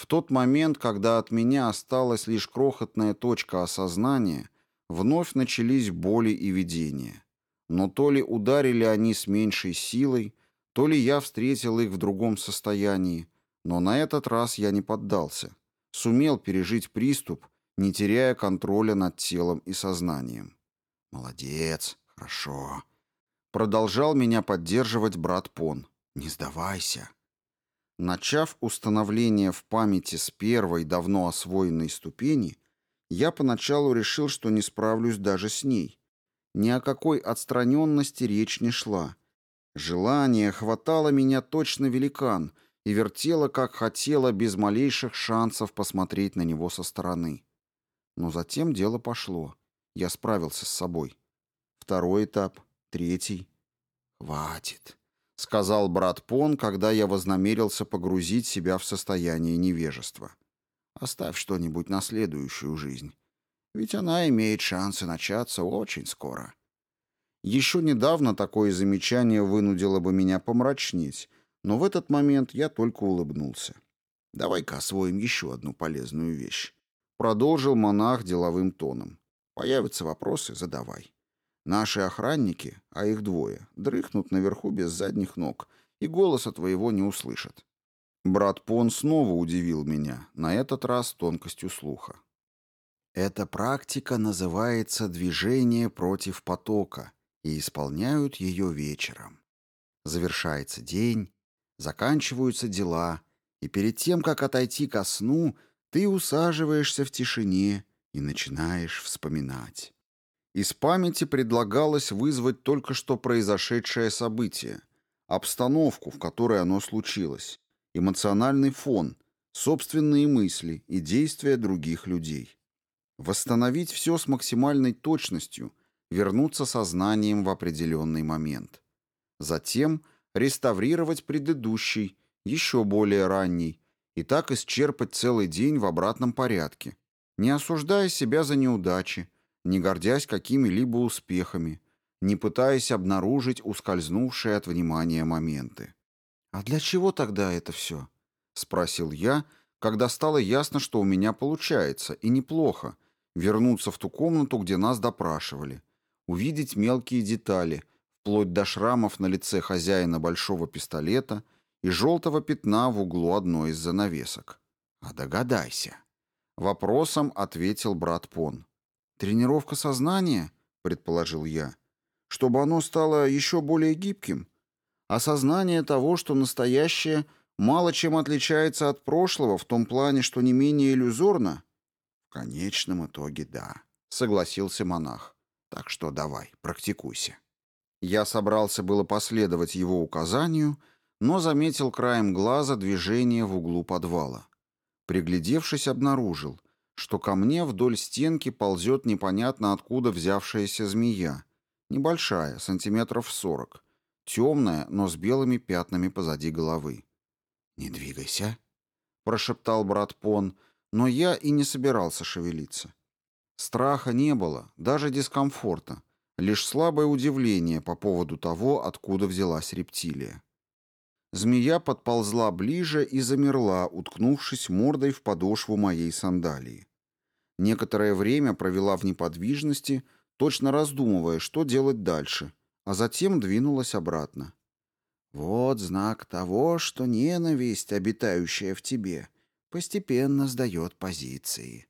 A: В тот момент, когда от меня осталась лишь крохотная точка осознания, вновь начались боли и видения. Но то ли ударили они с меньшей силой, то ли я встретил их в другом состоянии, но на этот раз я не поддался. Сумел пережить приступ, не теряя контроля над телом и сознанием. «Молодец, хорошо», Продолжал меня поддерживать брат Пон. «Не сдавайся. Начав установление в памяти с первой давно освоенной ступени, я поначалу решил, что не справлюсь даже с ней. Ни о какой отстраненности речь не шла. Желание хватало меня точно великан и вертело, как хотело, без малейших шансов посмотреть на него со стороны. Но затем дело пошло. Я справился с собой. Второй этап, третий. «Хватит!» — сказал брат Пон, когда я вознамерился погрузить себя в состояние невежества. «Оставь что-нибудь на следующую жизнь, ведь она имеет шансы начаться очень скоро». Еще недавно такое замечание вынудило бы меня помрачнеть, но в этот момент я только улыбнулся. «Давай-ка освоим еще одну полезную вещь», — продолжил монах деловым тоном. «Появятся вопросы — задавай». Наши охранники, а их двое, дрыхнут наверху без задних ног и голоса твоего не услышат. Брат Пон снова удивил меня, на этот раз тонкостью слуха. Эта практика называется «движение против потока» и исполняют ее вечером. Завершается день, заканчиваются дела, и перед тем, как отойти ко сну, ты усаживаешься в тишине и начинаешь вспоминать. Из памяти предлагалось вызвать только что произошедшее событие, обстановку, в которой оно случилось, эмоциональный фон, собственные мысли и действия других людей. Восстановить все с максимальной точностью, вернуться сознанием в определенный момент. Затем реставрировать предыдущий, еще более ранний, и так исчерпать целый день в обратном порядке, не осуждая себя за неудачи, не гордясь какими-либо успехами, не пытаясь обнаружить ускользнувшие от внимания моменты. «А для чего тогда это все?» — спросил я, когда стало ясно, что у меня получается, и неплохо, вернуться в ту комнату, где нас допрашивали, увидеть мелкие детали, вплоть до шрамов на лице хозяина большого пистолета и желтого пятна в углу одной из занавесок. «А догадайся!» — вопросом ответил брат Пон. «Тренировка сознания», — предположил я, «чтобы оно стало еще более гибким. Осознание того, что настоящее мало чем отличается от прошлого в том плане, что не менее иллюзорно?» «В конечном итоге, да», — согласился монах. «Так что давай, практикуйся». Я собрался было последовать его указанию, но заметил краем глаза движение в углу подвала. Приглядевшись, обнаружил, что ко мне вдоль стенки ползет непонятно откуда взявшаяся змея. Небольшая, сантиметров сорок. Темная, но с белыми пятнами позади головы. «Не двигайся», — прошептал брат Пон, но я и не собирался шевелиться. Страха не было, даже дискомфорта, лишь слабое удивление по поводу того, откуда взялась рептилия. Змея подползла ближе и замерла, уткнувшись мордой в подошву моей сандалии. Некоторое время провела в неподвижности, точно раздумывая, что делать дальше, а затем двинулась обратно. «Вот знак того, что ненависть, обитающая в тебе, постепенно сдает позиции».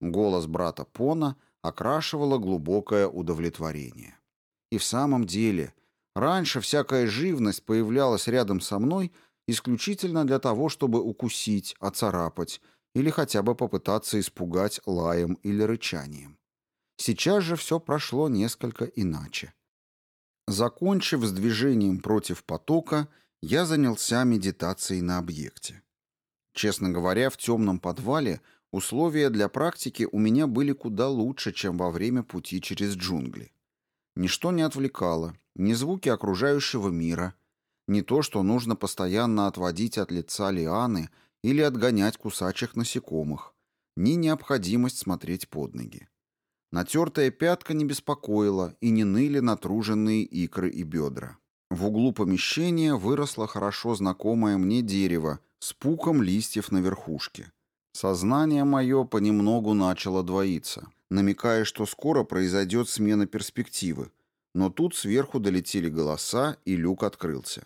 A: Голос брата Пона окрашивало глубокое удовлетворение. И в самом деле – Раньше всякая живность появлялась рядом со мной исключительно для того, чтобы укусить, оцарапать или хотя бы попытаться испугать лаем или рычанием. Сейчас же все прошло несколько иначе. Закончив с движением против потока, я занялся медитацией на объекте. Честно говоря, в темном подвале условия для практики у меня были куда лучше, чем во время пути через джунгли. Ничто не отвлекало, ни звуки окружающего мира, ни то, что нужно постоянно отводить от лица лианы или отгонять кусачих насекомых, ни необходимость смотреть под ноги. Натертая пятка не беспокоила и не ныли натруженные икры и бедра. В углу помещения выросло хорошо знакомое мне дерево с пуком листьев на верхушке. Сознание мое понемногу начало двоиться намекая, что скоро произойдет смена перспективы, но тут сверху долетели голоса, и люк открылся.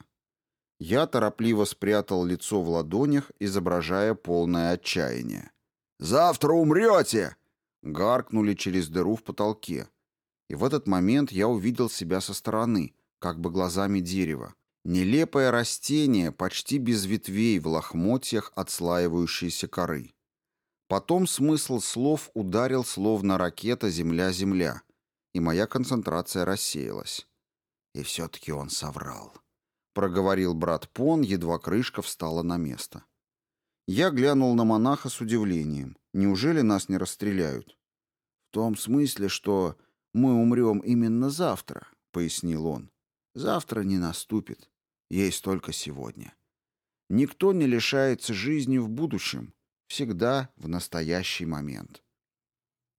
A: Я торопливо спрятал лицо в ладонях, изображая полное отчаяние. «Завтра умрете!» — гаркнули через дыру в потолке. И в этот момент я увидел себя со стороны, как бы глазами дерева. Нелепое растение, почти без ветвей в лохмотьях отслаивающейся коры. Потом смысл слов ударил словно ракета «Земля-Земля», и моя концентрация рассеялась. И все-таки он соврал. Проговорил брат Пон, едва крышка встала на место. Я глянул на монаха с удивлением. Неужели нас не расстреляют? В том смысле, что мы умрем именно завтра, пояснил он. Завтра не наступит. Есть только сегодня. Никто не лишается жизни в будущем всегда в настоящий момент.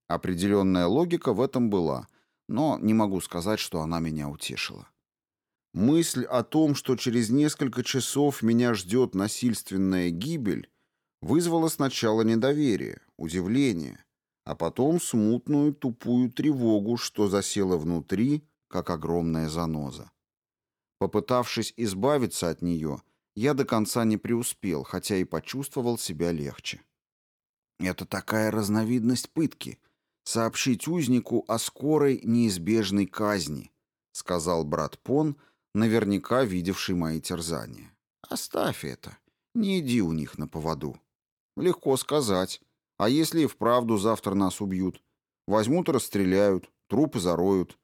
A: Определенная логика в этом была, но не могу сказать, что она меня утешила. Мысль о том, что через несколько часов меня ждет насильственная гибель, вызвала сначала недоверие, удивление, а потом смутную тупую тревогу, что засела внутри, как огромная заноза. Попытавшись избавиться от нее, я до конца не преуспел, хотя и почувствовал себя легче. Это такая разновидность пытки — сообщить узнику о скорой неизбежной казни, — сказал брат Пон, наверняка видевший мои терзания. Оставь это, не иди у них на поводу. Легко сказать. А если и вправду завтра нас убьют? Возьмут и расстреляют, трупы зароют.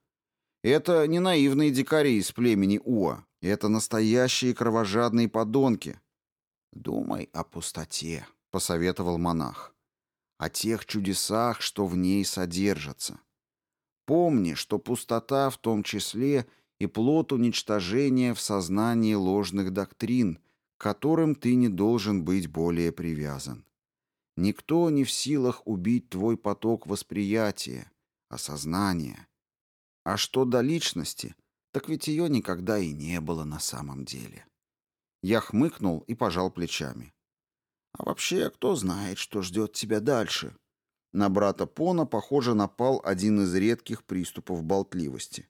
A: Это не наивные дикари из племени Уа, это настоящие кровожадные подонки. Думай о пустоте, посоветовал монах. О тех чудесах, что в ней содержатся. Помни, что пустота в том числе и плод уничтожения в сознании ложных доктрин, к которым ты не должен быть более привязан. Никто не в силах убить твой поток восприятия, осознания. А что до личности – так ведь ее никогда и не было на самом деле. Я хмыкнул и пожал плечами. А вообще, кто знает, что ждет тебя дальше? На брата Пона, похоже, напал один из редких приступов болтливости.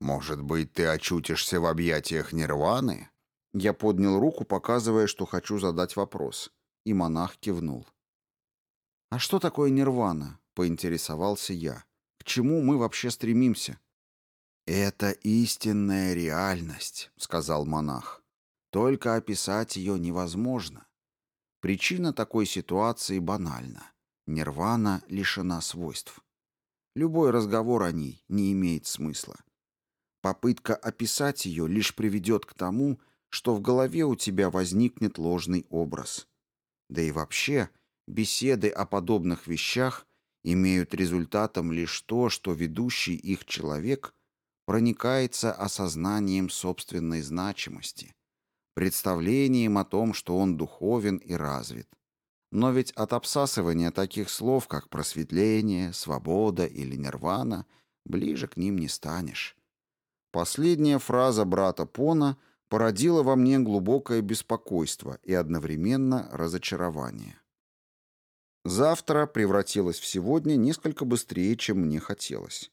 A: «Может быть, ты очутишься в объятиях Нирваны?» Я поднял руку, показывая, что хочу задать вопрос. И монах кивнул. «А что такое Нирвана?» — поинтересовался я. «К чему мы вообще стремимся?» «Это истинная реальность», — сказал монах. «Только описать ее невозможно. Причина такой ситуации банальна. Нирвана лишена свойств. Любой разговор о ней не имеет смысла. Попытка описать ее лишь приведет к тому, что в голове у тебя возникнет ложный образ. Да и вообще, беседы о подобных вещах имеют результатом лишь то, что ведущий их человек — проникается осознанием собственной значимости, представлением о том, что он духовен и развит. Но ведь от обсасывания таких слов, как просветление, свобода или нирвана, ближе к ним не станешь. Последняя фраза брата Пона породила во мне глубокое беспокойство и одновременно разочарование. Завтра превратилось в сегодня несколько быстрее, чем мне хотелось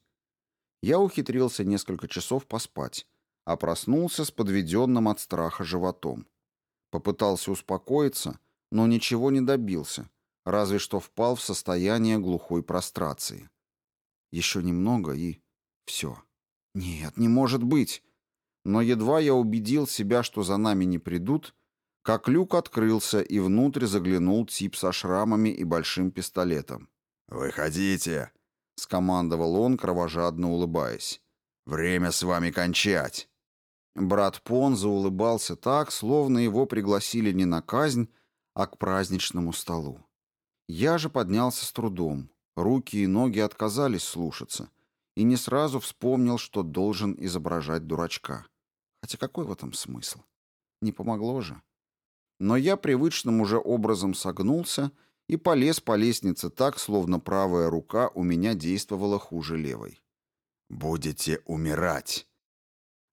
A: я ухитрился несколько часов поспать, а проснулся с подведенным от страха животом. Попытался успокоиться, но ничего не добился, разве что впал в состояние глухой прострации. Еще немного и... все. Нет, не может быть. Но едва я убедил себя, что за нами не придут, как люк открылся и внутрь заглянул тип со шрамами и большим пистолетом. «Выходите!» — скомандовал он, кровожадно улыбаясь. «Время с вами кончать!» Брат Пон улыбался так, словно его пригласили не на казнь, а к праздничному столу. Я же поднялся с трудом. Руки и ноги отказались слушаться. И не сразу вспомнил, что должен изображать дурачка. Хотя какой в этом смысл? Не помогло же. Но я привычным уже образом согнулся — и полез по лестнице так, словно правая рука у меня действовала хуже левой. «Будете умирать!»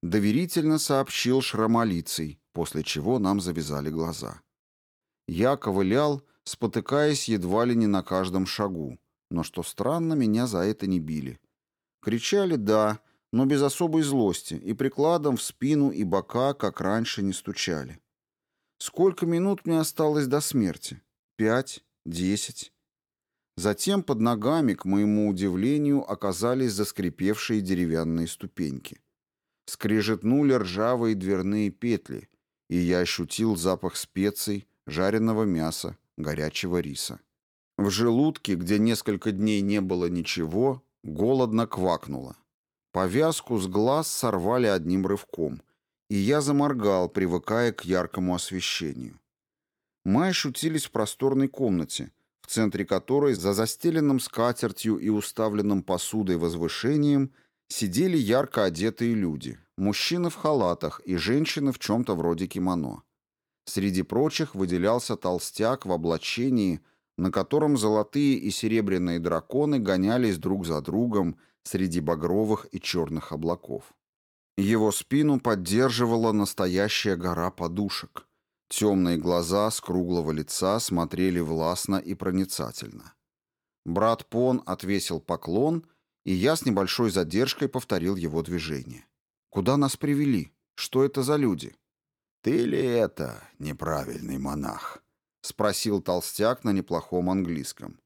A: Доверительно сообщил шрамолицей, после чего нам завязали глаза. Я ковылял, спотыкаясь едва ли не на каждом шагу, но, что странно, меня за это не били. Кричали «да», но без особой злости, и прикладом в спину и бока, как раньше, не стучали. Сколько минут мне осталось до смерти? Пять? десять. Затем под ногами, к моему удивлению, оказались заскрипевшие деревянные ступеньки. Скрежетнули ржавые дверные петли, и я ощутил запах специй, жареного мяса, горячего риса. В желудке, где несколько дней не было ничего, голодно квакнуло. Повязку с глаз сорвали одним рывком, и я заморгал, привыкая к яркому освещению. Мы ощутились в просторной комнате, в центре которой за застеленным скатертью и уставленным посудой возвышением сидели ярко одетые люди, мужчины в халатах и женщины в чем-то вроде кимоно. Среди прочих выделялся толстяк в облачении, на котором золотые и серебряные драконы гонялись друг за другом среди багровых и черных облаков. Его спину поддерживала настоящая гора подушек — Темные глаза с круглого лица смотрели властно и проницательно. Брат Пон отвесил поклон, и я с небольшой задержкой повторил его движение. «Куда нас привели? Что это за люди?»
B: «Ты ли это, неправильный монах?» — спросил толстяк на неплохом английском.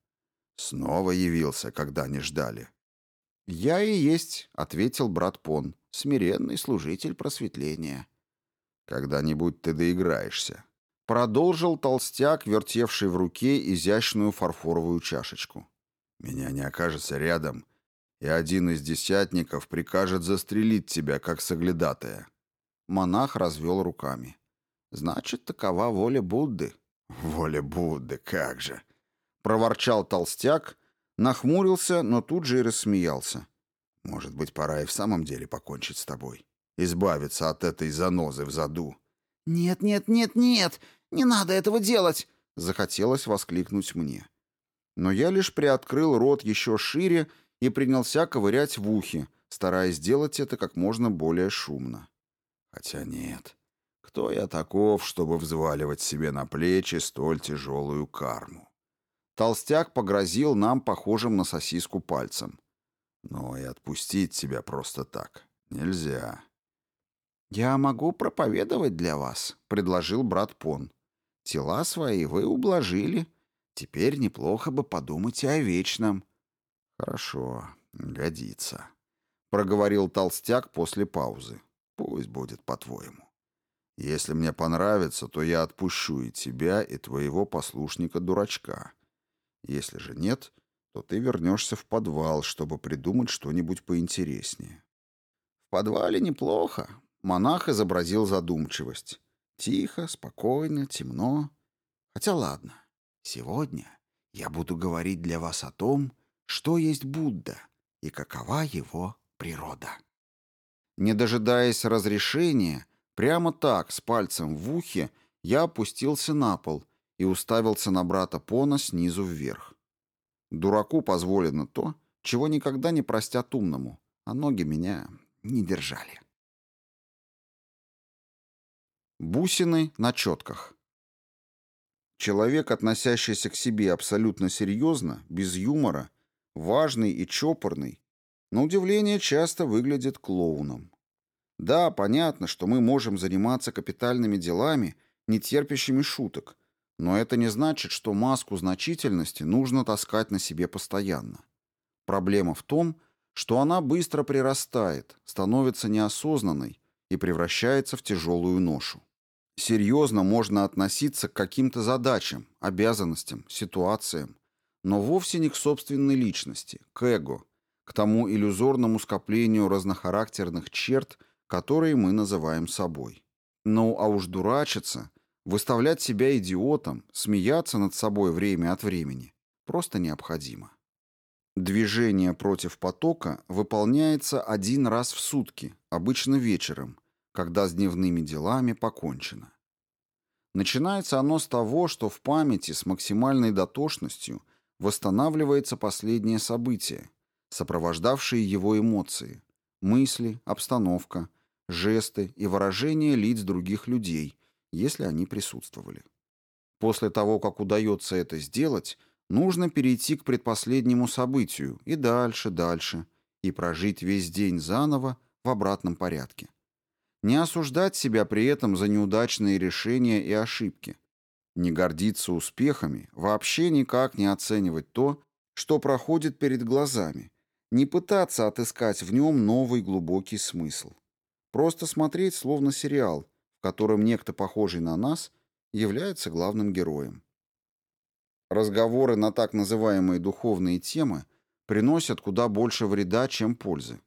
B: «Снова явился, когда не ждали».
A: «Я и есть», — ответил брат Пон, — «смиренный служитель просветления».
B: Когда-нибудь ты доиграешься.
A: Продолжил толстяк, вертевший в руке изящную фарфоровую чашечку.
B: Меня не окажется рядом, и один из десятников прикажет застрелить тебя, как соглядатая.
A: Монах развел руками. Значит, такова воля Будды.
B: Воля Будды, как же!
A: Проворчал толстяк, нахмурился, но тут же и рассмеялся.
B: Может быть, пора и в самом деле покончить с тобой избавиться от этой занозы в заду.
C: «Нет, нет, нет, нет! Не надо этого делать!»
A: — захотелось воскликнуть мне. Но я лишь приоткрыл рот еще шире и принялся ковырять в ухе, стараясь сделать это как можно более шумно.
B: Хотя нет, кто я таков, чтобы взваливать себе на плечи столь тяжелую карму?
A: Толстяк погрозил нам похожим на сосиску пальцем.
B: Но и отпустить тебя просто так нельзя.
A: «Я могу проповедовать для вас», — предложил брат Пон. «Тела свои вы ублажили. Теперь неплохо бы подумать о вечном».
B: «Хорошо, годится», —
A: проговорил толстяк после паузы.
B: «Пусть будет по-твоему. Если мне понравится, то я отпущу и тебя, и твоего послушника-дурачка. Если же нет, то ты вернешься в подвал, чтобы придумать что-нибудь поинтереснее».
A: «В подвале неплохо», Монах изобразил задумчивость. Тихо, спокойно, темно. Хотя ладно, сегодня я буду говорить для вас о том, что есть Будда и какова его природа. Не дожидаясь разрешения, прямо так, с пальцем в ухе, я опустился на пол и уставился на брата Пона снизу вверх. Дураку позволено то, чего никогда не простят умному, а ноги меня не держали. Бусины на четках. Человек, относящийся к себе абсолютно серьезно, без юмора, важный и чопорный, на удивление часто выглядит клоуном. Да, понятно, что мы можем заниматься капитальными делами, не терпящими шуток, но это не значит, что маску значительности нужно таскать на себе постоянно. Проблема в том, что она быстро прирастает, становится неосознанной и превращается в тяжелую ношу. Серьезно можно относиться к каким-то задачам, обязанностям, ситуациям, но вовсе не к собственной личности, к эго, к тому иллюзорному скоплению разнохарактерных черт, которые мы называем собой. Ну а уж дурачиться, выставлять себя идиотом, смеяться над собой время от времени просто необходимо. Движение против потока выполняется один раз в сутки, обычно вечером – когда с дневными делами покончено. Начинается оно с того, что в памяти с максимальной дотошностью восстанавливается последнее событие, сопровождавшие его эмоции, мысли, обстановка, жесты и выражения лиц других людей, если они присутствовали. После того, как удается это сделать, нужно перейти к предпоследнему событию и дальше, дальше, и прожить весь день заново в обратном порядке – не осуждать себя при этом за неудачные решения и ошибки. Не гордиться успехами, вообще никак не оценивать то, что проходит перед глазами, не пытаться отыскать в нем новый глубокий смысл. Просто смотреть словно сериал, в котором некто похожий на нас является главным героем. Разговоры на так называемые духовные темы приносят куда больше вреда, чем пользы.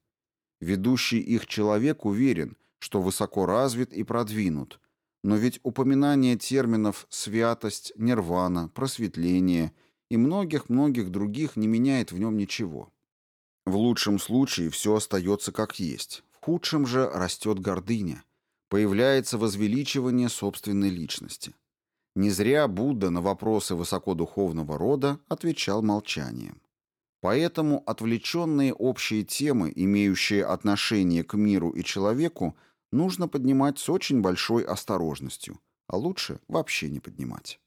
A: Ведущий их человек уверен, что высоко развит и продвинут. Но ведь упоминание терминов «святость», «нирвана», «просветление» и многих-многих других не меняет в нем ничего. В лучшем случае все остается как есть, в худшем же растет гордыня, появляется возвеличивание собственной личности. Не зря Будда на вопросы высокодуховного рода отвечал молчанием. Поэтому отвлеченные общие темы, имеющие отношение к миру и человеку, – нужно поднимать с очень большой осторожностью, а лучше вообще не поднимать.